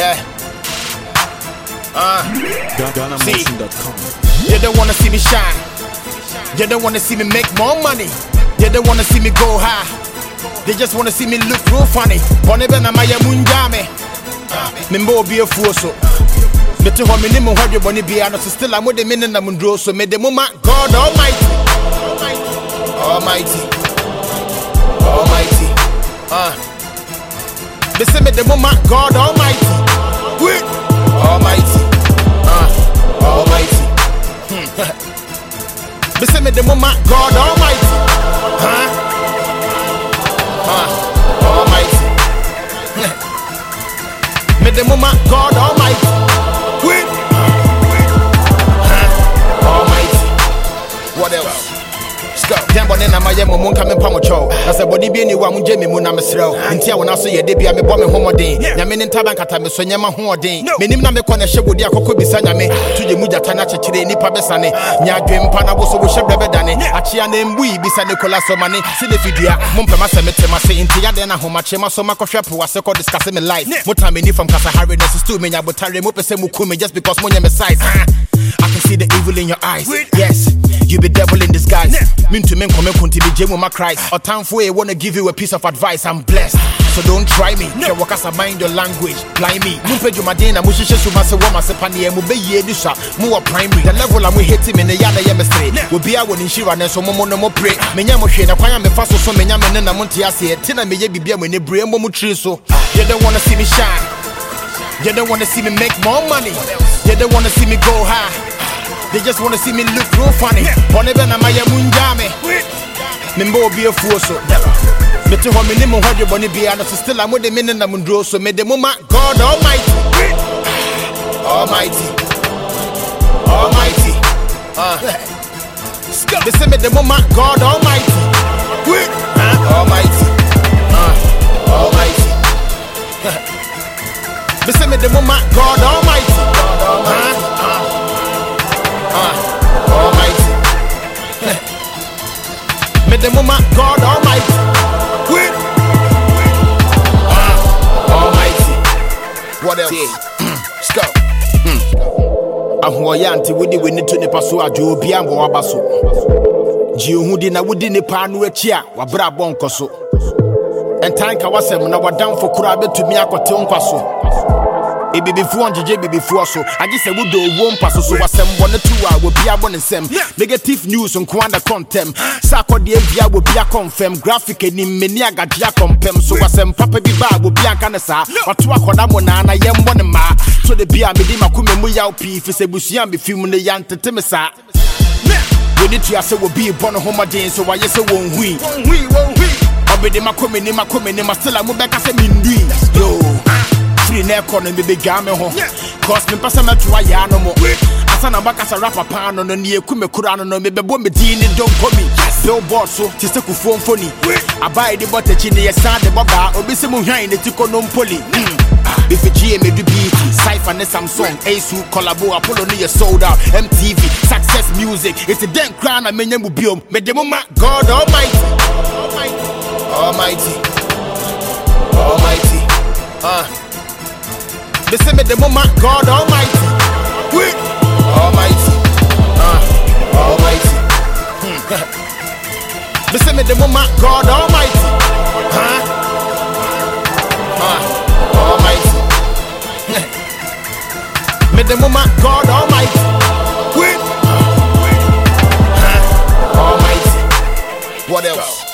Uh, GhanaMotion.com. you don't wanna see me shine. You don't wanna see me make more money. You don't wanna see me go high. They just wanna see me look real funny. Bɔne bɛ na ma yɛ mu ngya me. Memba obi afuo so. Mete hɔ me ne mo hɔ dwebɔne biara no so still a mode me ne nam nduro so mede mo ma God Almighty. Almighty. Almighty. Uh. Me say me mo ma God Almighty. Wait. Almighty. Uh. Almighty. Me say me mo ma God Almighty. Huh? Uh. Almighty. me mo ma God Almighty. Jam bɔne na mayɛ mo mo nka me mpa mo kyɛw na sɛ bɔne bi ani wo a mogye me mu na meserɛ wo nti a wo na so yɛ de bia mebɔ me homɔden nyame ne ntaba nkata me so nyɛma hoɔden menim na mekɔ na hyɛ bodi akɔkɔ bisa nyame. to gye mu gyata no akyekyere nnipa bɛsane nya adwen na wo so wohyɛ berɛ bɛdane akyea na mbui bisa nikola sɔmane sɛ ne fidua mompɛma sɛ metem ase nti yɛdɛn na ahomakyerɛma so makɔhwɛ po ase kɔ discusse me life mota m'ani fam kasahare na sistu menya botare mopɛ sɛ muku me just because monyɛ me size I can see the evil in your eyes. Yes, you be devil in disguise. Mean to men come kunti be jemu Christ. Or time for wanna give you a piece of advice. I'm blessed. So don't try me. No. Wakasa mind your language. Blind me. Mumpe jumadena mushishe sumase wama sepani emu be ye dusa. Muwa primary. The level I'm hit him in the yana yemestre. Will be out in Shira and so momo no mo pray. Menya mo shena kwanya me faso so menya me na munti ase. Tina me ye bibia me ne bre mo mu tri so. You don't wanna see me shine. You don't wanna see me make more money. You don't wanna see me go high. They just wanna see me look real funny. Bɔne bɛ na ma yɛ mu ngya me. Memba obi so. Mete hɔ me ne mo hɔ dwebɔne biara no so still a mode me ne nam nduro so mede mo ma God Almighty. Almighty. Almighty. Uh. Me say mede mo ma God Almighty. What else? Hmm. Let's go. Hmm. ahoɔyɛ ante wode w'ani to nipa so adwo obia mbɔ waba so. Gye ohu di na wodi nipa ano akyi a wabrɛ abɔ nkɔ so. Ɛntan ka wasɛm na wadamfo koraa bɛtumi akɔte wo nkwa so ebibifoɔ ngyegye bibifoɔ so. Agye sɛ wodɔ owuo mpa so so wasɛm bɔne to a wɔbia bɔ ne nsɛm negative news nko ada kɔntɛm sɛ akɔdeɛ bia wɔbia kɔmfɛm graphic anim mani agadwe akɔmpɛm so wasɛm papa bi ba a wɔbia nka ne saa wato akɔda mo naa na yɛmmɔ ne mmaa so de bia mede makoma mu yaw pii fi sɛ busua a mefi mu no yɛantete me saa wɔni tua sɛ wɔbii bɔ ne ho mmɔden so wayɛ sɛ wɔnhui ɔbɛde makoma ni makoma ni mastela mobɛka sɛ mendui yo firi na ɛkɔ no mebɛdwaa me ho. Cause mempɛ sɛ mɛtoa yaa no mo asa na bakasa rapa paa no no ne yɛku me kora no no mebɛbɔ me din ne dɔnkɔ mi billboard so te sɛ kufuo mfoni abae de bɔ takyi ne yɛsan de bɔbaa obi sɛ mu hwan ne ti kɔ no mpoli. Bɛfɛgyie medu bt cypher ne samsung. Asu collabo apollo ne yɛ sold out. Mtv success music. Ɛti dɛn koraa na menya mu biom. Mede mo ma god almighty. Almighty. Almighty. Uh. Me say me the mama God Almighty. Wait. Almighty. Uh, Almighty. Hmm. me say me the mama God Almighty. Huh? Uh, Almighty. me the mama God Almighty. Wait. Huh? Almighty. What else?